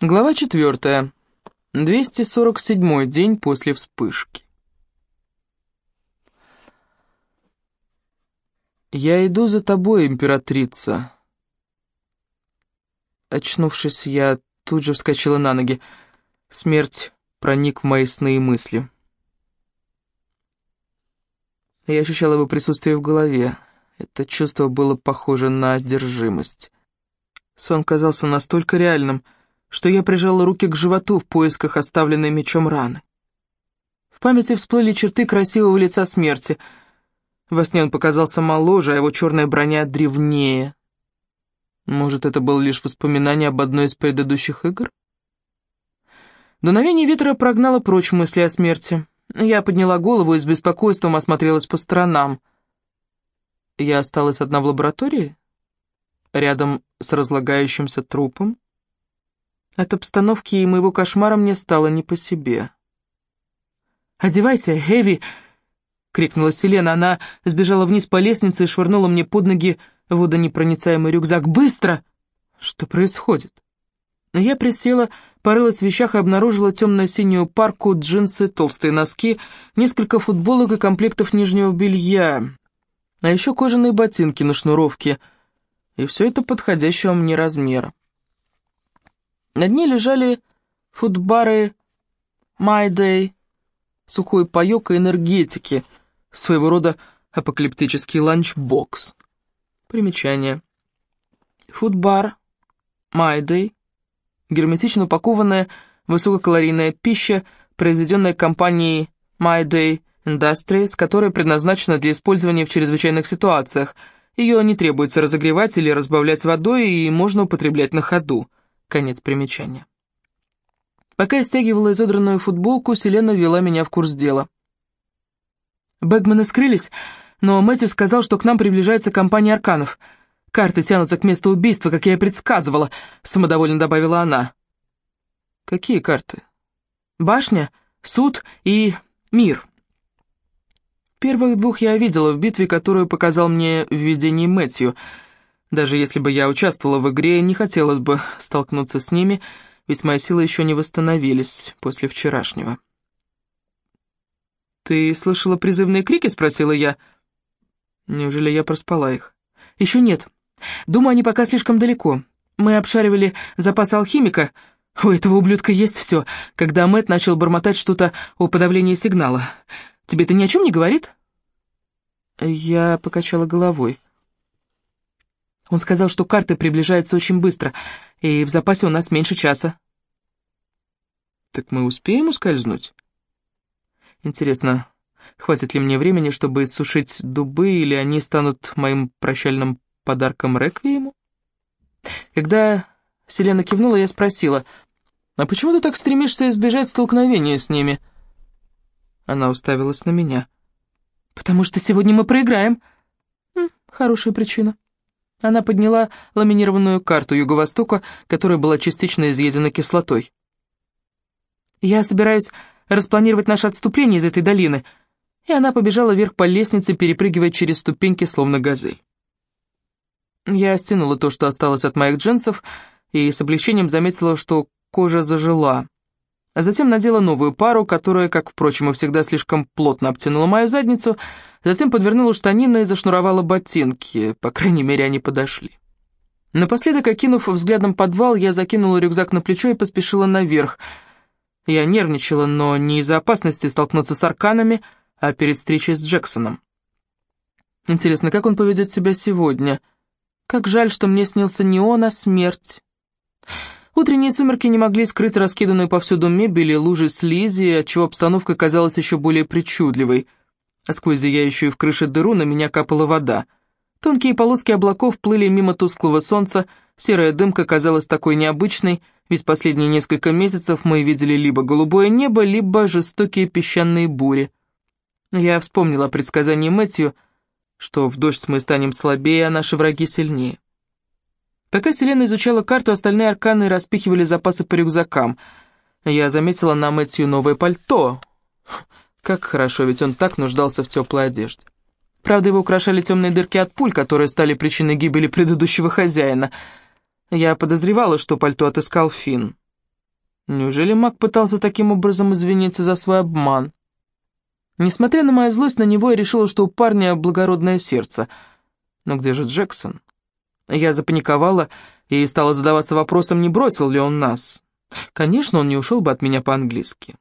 Глава 4. 247 день после вспышки. «Я иду за тобой, императрица». Очнувшись, я тут же вскочила на ноги. Смерть проник в мои сны и мысли. Я ощущала его присутствие в голове. Это чувство было похоже на одержимость. Сон казался настолько реальным — что я прижала руки к животу в поисках оставленной мечом раны. В памяти всплыли черты красивого лица смерти. Во сне он показался моложе, а его черная броня древнее. Может, это было лишь воспоминание об одной из предыдущих игр? Дуновение ветра прогнало прочь мысли о смерти. Я подняла голову и с беспокойством осмотрелась по сторонам. Я осталась одна в лаборатории? Рядом с разлагающимся трупом? От обстановки и моего кошмара мне стало не по себе. «Одевайся, Эви!» — крикнула Селена. Она сбежала вниз по лестнице и швырнула мне под ноги водонепроницаемый рюкзак. «Быстро!» «Что происходит?» Я присела, порылась в вещах и обнаружила темно-синюю парку, джинсы, толстые носки, несколько футболок и комплектов нижнего белья, а еще кожаные ботинки на шнуровке, и все это подходящего мне размера. На дне лежали «My Day», сухой паёк и энергетики, своего рода апокалиптический ланчбокс. Примечание. Фудбар «My Day» — герметично упакованная высококалорийная пища, произведенная компанией «My Day Industries», которая предназначена для использования в чрезвычайных ситуациях. Ее не требуется разогревать или разбавлять водой, и можно употреблять на ходу. Конец примечания. Пока я стягивала изодранную футболку, Селена ввела меня в курс дела. Бэгмены скрылись, но Мэтью сказал, что к нам приближается компания арканов. Карты тянутся к месту убийства, как я и предсказывала, самодовольно добавила она. Какие карты? Башня, суд и мир. Первых двух я видела в битве, которую показал мне в видении Мэтью — даже если бы я участвовала в игре, не хотелось бы столкнуться с ними, ведь мои силы еще не восстановились после вчерашнего. «Ты слышала призывные крики?» — спросила я. Неужели я проспала их? «Еще нет. Думаю, они пока слишком далеко. Мы обшаривали запас алхимика. У этого ублюдка есть все, когда Мэт начал бормотать что-то о подавлении сигнала. Тебе это ни о чем не говорит?» Я покачала головой. Он сказал, что карты приближаются очень быстро, и в запасе у нас меньше часа. Так мы успеем ускользнуть? Интересно, хватит ли мне времени, чтобы иссушить дубы, или они станут моим прощальным подарком Реквиему? Когда Селена кивнула, я спросила, «А почему ты так стремишься избежать столкновения с ними?» Она уставилась на меня. «Потому что сегодня мы проиграем». «Хорошая причина». Она подняла ламинированную карту Юго-Востока, которая была частично изъедена кислотой. «Я собираюсь распланировать наше отступление из этой долины», и она побежала вверх по лестнице, перепрыгивая через ступеньки, словно газель. Я стянула то, что осталось от моих джинсов, и с облегчением заметила, что кожа зажила а затем надела новую пару, которая, как, впрочем, и всегда слишком плотно обтянула мою задницу, затем подвернула штанины и зашнуровала ботинки, по крайней мере, они подошли. Напоследок, окинув взглядом подвал, я закинула рюкзак на плечо и поспешила наверх. Я нервничала, но не из-за опасности столкнуться с арканами, а перед встречей с Джексоном. Интересно, как он поведет себя сегодня? Как жаль, что мне снился не он, а смерть. Утренние сумерки не могли скрыть раскиданную повсюду мебель и лужи слизи, отчего обстановка казалась еще более причудливой. А сквозь зияющую в крыше дыру на меня капала вода. Тонкие полоски облаков плыли мимо тусклого солнца, серая дымка казалась такой необычной, ведь последние несколько месяцев мы видели либо голубое небо, либо жестокие песчаные бури. Я вспомнила о предсказании Мэтью, что в дождь мы станем слабее, а наши враги сильнее. Пока Селена изучала карту, остальные арканы распихивали запасы по рюкзакам. Я заметила на Мэтью новое пальто. Как хорошо, ведь он так нуждался в теплой одежде. Правда, его украшали темные дырки от пуль, которые стали причиной гибели предыдущего хозяина. Я подозревала, что пальто отыскал Финн. Неужели маг пытался таким образом извиниться за свой обман? Несмотря на мою злость на него, я решила, что у парня благородное сердце. Но где же Джексон? Я запаниковала и стала задаваться вопросом, не бросил ли он нас. Конечно, он не ушел бы от меня по-английски.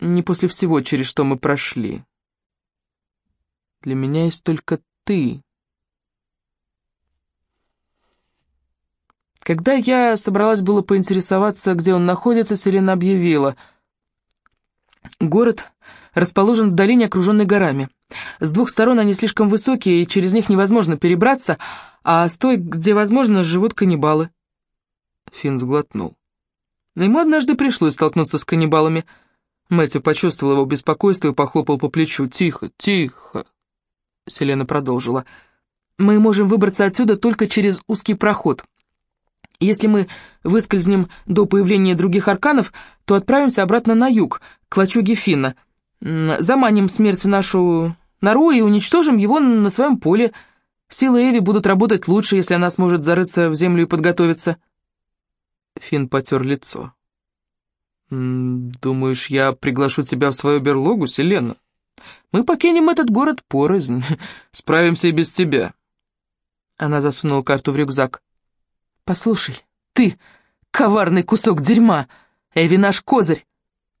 Не после всего, через что мы прошли. Для меня есть только ты. Когда я собралась было поинтересоваться, где он находится, Селена объявила. Город расположен в долине, окруженной горами. С двух сторон они слишком высокие, и через них невозможно перебраться, а с той, где возможно, живут каннибалы. Финн сглотнул. Ему однажды пришлось столкнуться с каннибалами. Мэтью почувствовал его беспокойство и похлопал по плечу. «Тихо, тихо!» Селена продолжила. «Мы можем выбраться отсюда только через узкий проход. Если мы выскользнем до появления других арканов, то отправимся обратно на юг, к лачуге Финна. Заманим смерть в нашу нору и уничтожим его на своем поле. Силы Эви будут работать лучше, если она сможет зарыться в землю и подготовиться». Финн потер лицо. «Думаешь, я приглашу тебя в свою берлогу, Селена? Мы покинем этот город порознь, справимся и без тебя». Она засунула карту в рюкзак. «Послушай, ты, коварный кусок дерьма, Эви наш козырь.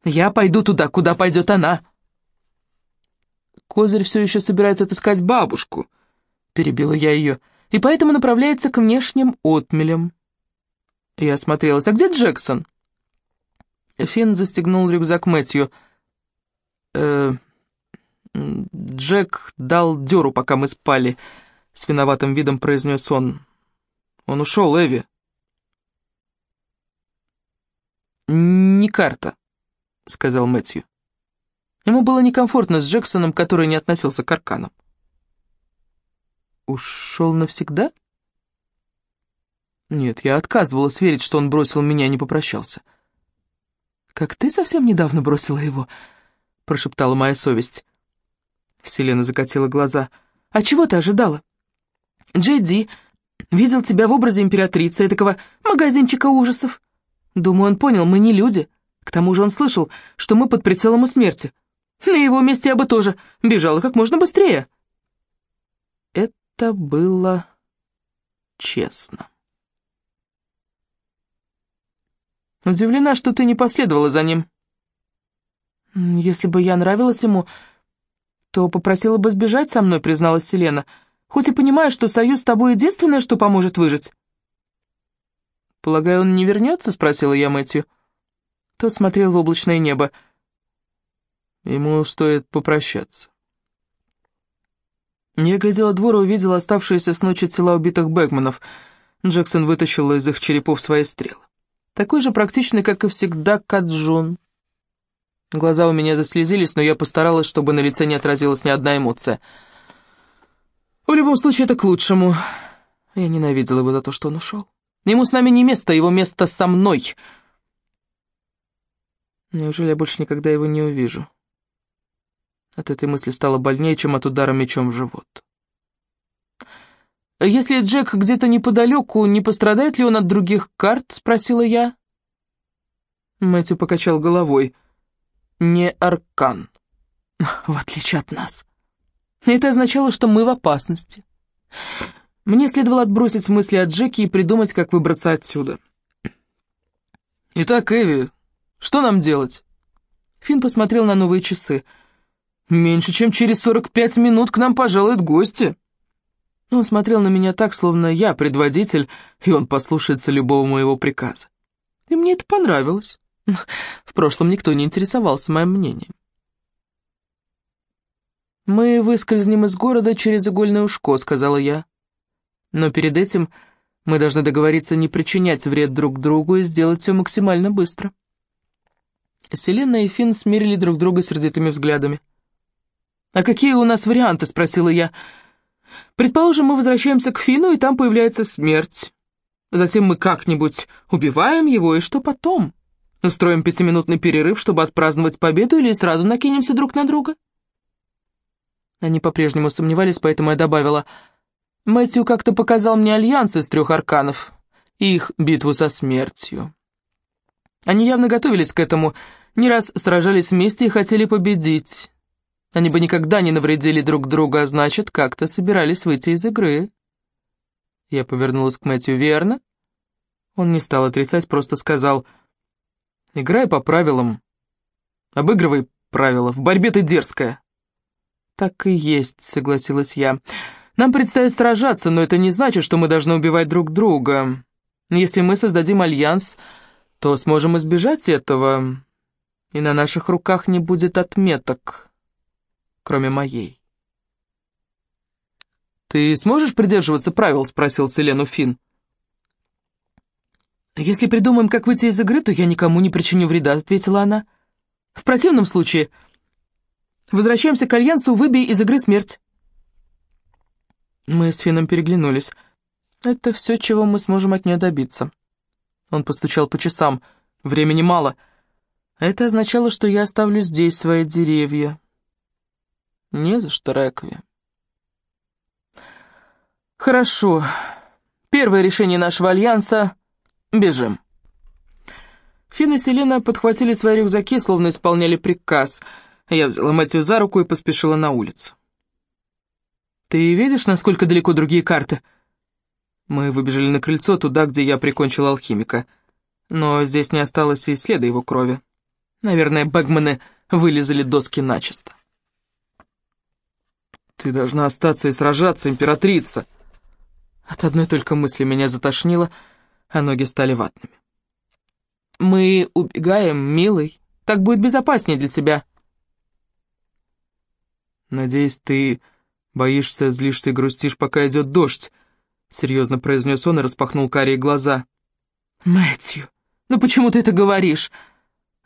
Я пойду туда, куда пойдет она». «Козырь все еще собирается отыскать бабушку», — перебила я ее, «и поэтому направляется к внешним отмелям». Я осмотрелась. «А где Джексон?» Финн застегнул рюкзак Мэтью. «Э, «Джек дал дёру, пока мы спали», — с виноватым видом произнес он. «Он ушел, Эви». «Не карта», — сказал Мэтью. Ему было некомфортно с Джексоном, который не относился к арканам. «Ушел навсегда?» Нет, я отказывалась верить, что он бросил меня и не попрощался. «Как ты совсем недавно бросила его?» — прошептала моя совесть. Селена закатила глаза. «А чего ты ожидала? Джей видел тебя в образе императрицы, этакого магазинчика ужасов. Думаю, он понял, мы не люди. К тому же он слышал, что мы под прицелом у смерти. На его месте я бы тоже бежала как можно быстрее». Это было честно. Удивлена, что ты не последовала за ним. Если бы я нравилась ему, то попросила бы сбежать со мной, призналась Селена, хоть и понимаю, что союз с тобой единственное, что поможет выжить. «Полагаю, он не вернется?» — спросила я Мэтью. Тот смотрел в облачное небо. Ему стоит попрощаться. Я глядела двор и увидела оставшиеся с ночи тела убитых Бэгманов. Джексон вытащил из их черепов свои стрелы. Такой же практичный, как и всегда, Каджун. Глаза у меня заслезились, но я постаралась, чтобы на лице не отразилась ни одна эмоция. В любом случае, это к лучшему. Я ненавидела его за то, что он ушел. Ему с нами не место, его место со мной. Неужели я больше никогда его не увижу? От этой мысли стало больнее, чем от удара мечом в живот. «Если Джек где-то неподалеку, не пострадает ли он от других карт?» — спросила я. Мэтью покачал головой. «Не аркан, в отличие от нас. Это означало, что мы в опасности. Мне следовало отбросить мысли о Джеке и придумать, как выбраться отсюда. «Итак, Эви, что нам делать?» Финн посмотрел на новые часы. «Меньше чем через сорок пять минут к нам пожалуют гости». Он смотрел на меня так, словно я предводитель, и он послушается любого моего приказа. И мне это понравилось. В прошлом никто не интересовался моим мнением. «Мы выскользнем из города через игольное ушко», — сказала я. «Но перед этим мы должны договориться не причинять вред друг другу и сделать все максимально быстро». Селена и Финн смирили друг друга сердитыми взглядами. «А какие у нас варианты?» — спросила я. Предположим, мы возвращаемся к Фину, и там появляется смерть. Затем мы как-нибудь убиваем его, и что потом? Устроим пятиминутный перерыв, чтобы отпраздновать победу, или сразу накинемся друг на друга? Они по-прежнему сомневались, поэтому я добавила. Мэтью как-то показал мне альянс из трех арканов и их битву со смертью. Они явно готовились к этому, не раз сражались вместе и хотели победить. Они бы никогда не навредили друг другу, а значит, как-то собирались выйти из игры. Я повернулась к Мэтью, верно? Он не стал отрицать, просто сказал, «Играй по правилам, обыгрывай правила, в борьбе ты дерзкая». «Так и есть», — согласилась я. «Нам предстоит сражаться, но это не значит, что мы должны убивать друг друга. Если мы создадим альянс, то сможем избежать этого, и на наших руках не будет отметок, кроме моей». «Ты сможешь придерживаться правил?» — спросил Селену Финн. «Если придумаем, как выйти из игры, то я никому не причиню вреда», — ответила она. «В противном случае Возвращаемся к Альянсу, выбей из игры смерть». Мы с Фином переглянулись. «Это все, чего мы сможем от нее добиться». Он постучал по часам. «Времени мало. Это означало, что я оставлю здесь свои деревья». «Не за что, Рэкви». «Хорошо. Первое решение нашего Альянса — бежим». Фин и Селена подхватили свои рюкзаки, словно исполняли приказ — я взяла Мэтью за руку и поспешила на улицу. «Ты видишь, насколько далеко другие карты?» Мы выбежали на крыльцо, туда, где я прикончила алхимика. Но здесь не осталось и следа его крови. Наверное, бэгмены вылезали доски начисто. «Ты должна остаться и сражаться, императрица!» От одной только мысли меня затошнило, а ноги стали ватными. «Мы убегаем, милый. Так будет безопаснее для тебя», «Надеюсь, ты боишься, злишься и грустишь, пока идет дождь», — серьезно произнес он и распахнул карие глаза. «Мэтью, ну почему ты это говоришь?»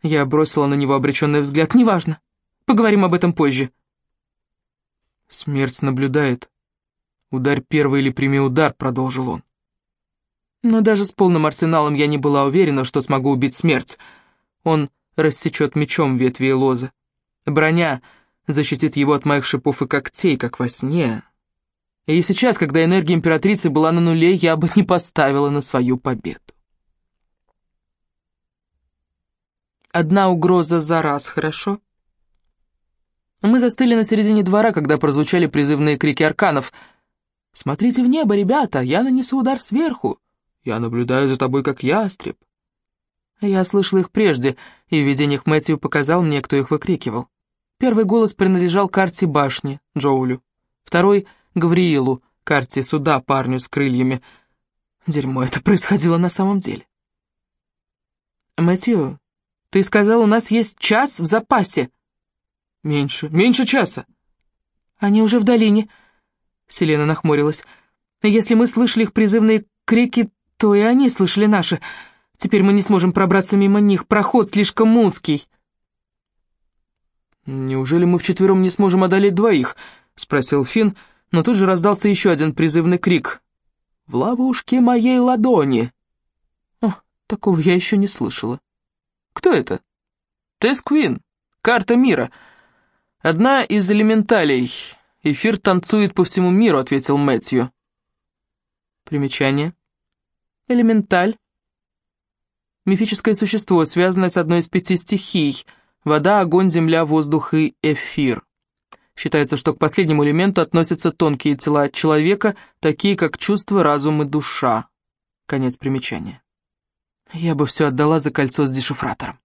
Я бросила на него обреченный взгляд. «Неважно. Поговорим об этом позже». «Смерть наблюдает. Ударь первый или прими удар», — продолжил он. Но даже с полным арсеналом я не была уверена, что смогу убить смерть. Он рассечет мечом ветви и лозы. Броня защитит его от моих шипов и когтей, как во сне. И сейчас, когда энергия императрицы была на нуле, я бы не поставила на свою победу. Одна угроза за раз, хорошо? Мы застыли на середине двора, когда прозвучали призывные крики арканов. «Смотрите в небо, ребята, я нанесу удар сверху. Я наблюдаю за тобой, как ястреб». Я слышал их прежде, и в видениях Мэтью показал мне, кто их выкрикивал. Первый голос принадлежал карте башни, Джоулю. Второй — Гавриилу, карте суда, парню с крыльями. Дерьмо, это происходило на самом деле. «Мэтью, ты сказал, у нас есть час в запасе?» «Меньше, меньше часа». «Они уже в долине», — Селена нахмурилась. «Если мы слышали их призывные крики, то и они слышали наши. Теперь мы не сможем пробраться мимо них, проход слишком узкий». «Неужели мы вчетвером не сможем одолеть двоих?» — спросил Финн, но тут же раздался еще один призывный крик. «В ловушке моей ладони!» О, такого я еще не слышала. «Кто это?» «Тесс Квин, карта мира. Одна из элементалей. Эфир танцует по всему миру», — ответил Мэтью. Примечание. Элементаль. Мифическое существо, связанное с одной из пяти стихий — Вода, огонь, земля, воздух и эфир. Считается, что к последнему элементу относятся тонкие тела человека, такие как чувство, разум и душа. Конец примечания. Я бы все отдала за кольцо с дешифратором.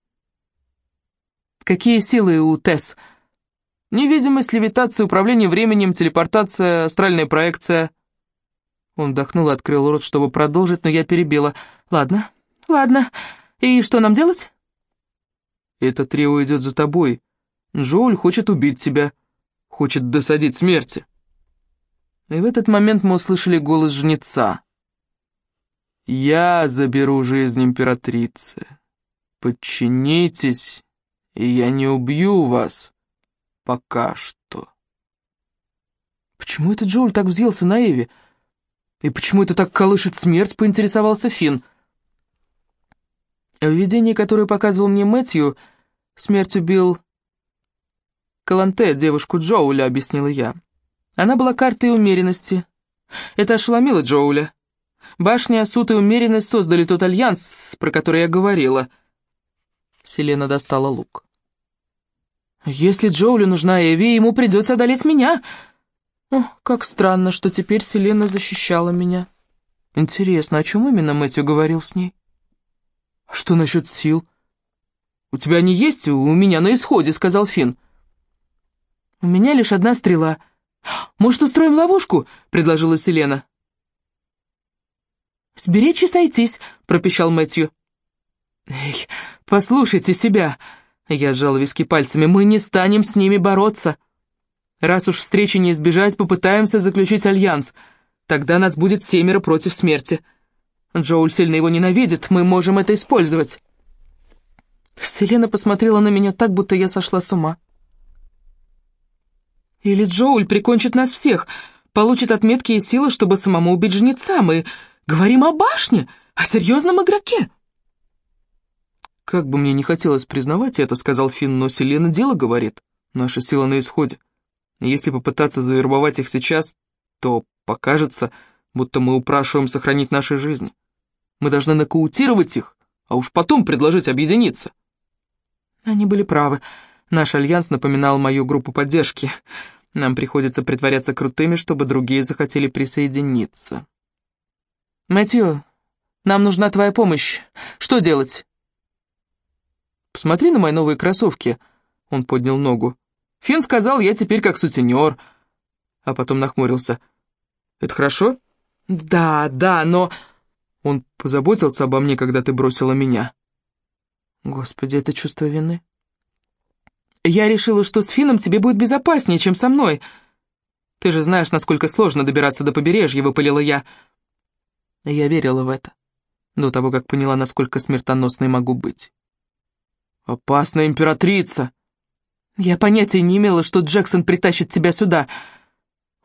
Какие силы у Тесс? Невидимость, левитация, управление временем, телепортация, астральная проекция. Он вдохнул и открыл рот, чтобы продолжить, но я перебила. Ладно, ладно. И что нам делать? Это трио идет за тобой. Джоуль хочет убить тебя, хочет досадить смерти». И в этот момент мы услышали голос жнеца. «Я заберу жизнь императрицы. Подчинитесь, и я не убью вас пока что». «Почему этот Джоуль так взъелся на Эви? И почему это так колышет смерть?» — поинтересовался Финн. В видении, которое показывал мне Мэтью, смерть убил Каланте, девушку Джоуля, объяснила я. Она была картой умеренности. Это ошеломило Джоуля. Башня, суд и умеренность создали тот альянс, про который я говорила. Селена достала лук. «Если Джоулю нужна Эви, ему придется одолеть меня!» О, как странно, что теперь Селена защищала меня. Интересно, о чем именно Мэтью говорил с ней? «А что насчет сил? У тебя они есть? У меня на исходе, сказал Финн. У меня лишь одна стрела. Может, устроим ловушку? предложила Селена. «Сберечь и сойтись», — пропищал Мэтью. «Эй, послушайте себя!» Я сжал виски пальцами. «Мы не станем с ними бороться. Раз уж встречи не избежать, попытаемся заключить альянс. Тогда нас будет семеро против смерти. Джоуль сильно его ненавидит, мы можем это использовать». Селена посмотрела на меня так, будто я сошла с ума. «Или Джоуль прикончит нас всех, получит отметки и силы, чтобы самому убить жнеца. Мы говорим о башне, о серьезном игроке». «Как бы мне не хотелось признавать это», — сказал Финн, но Селена дело говорит. Наша сила на исходе. Если попытаться завербовать их сейчас, то покажется, будто мы упрашиваем сохранить наши жизни. Мы должны нокаутировать их, а уж потом предложить объединиться. Они были правы. Наш альянс напоминал мою группу поддержки. Нам приходится притворяться крутыми, чтобы другие захотели присоединиться. Мэтью, нам нужна твоя помощь. Что делать? «Посмотри на мои новые кроссовки», — он поднял ногу. «Финн сказал, я теперь как сутенер». А потом нахмурился. «Это хорошо?» «Да, да, но...» «Он позаботился обо мне, когда ты бросила меня». «Господи, это чувство вины». «Я решила, что с Финном тебе будет безопаснее, чем со мной. Ты же знаешь, насколько сложно добираться до побережья», — выпалила я. Я верила в это, до того, как поняла, насколько смертоносной могу быть. «Опасная императрица!» «Я понятия не имела, что Джексон притащит тебя сюда!»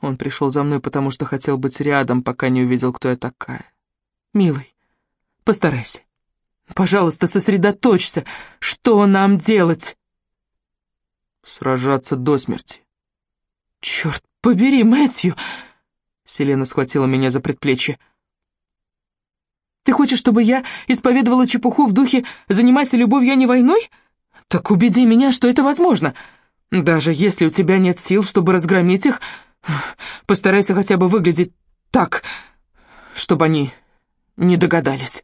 Он пришел за мной, потому что хотел быть рядом, пока не увидел, кто я такая. «Милый, постарайся. Пожалуйста, сосредоточься. Что нам делать?» «Сражаться до смерти». «Черт побери, Мэтью!» Селена схватила меня за предплечье. Ты хочешь, чтобы я исповедовала чепуху в духе «занимайся любовью, а не войной»? Так убеди меня, что это возможно. Даже если у тебя нет сил, чтобы разгромить их, постарайся хотя бы выглядеть так, чтобы они не догадались».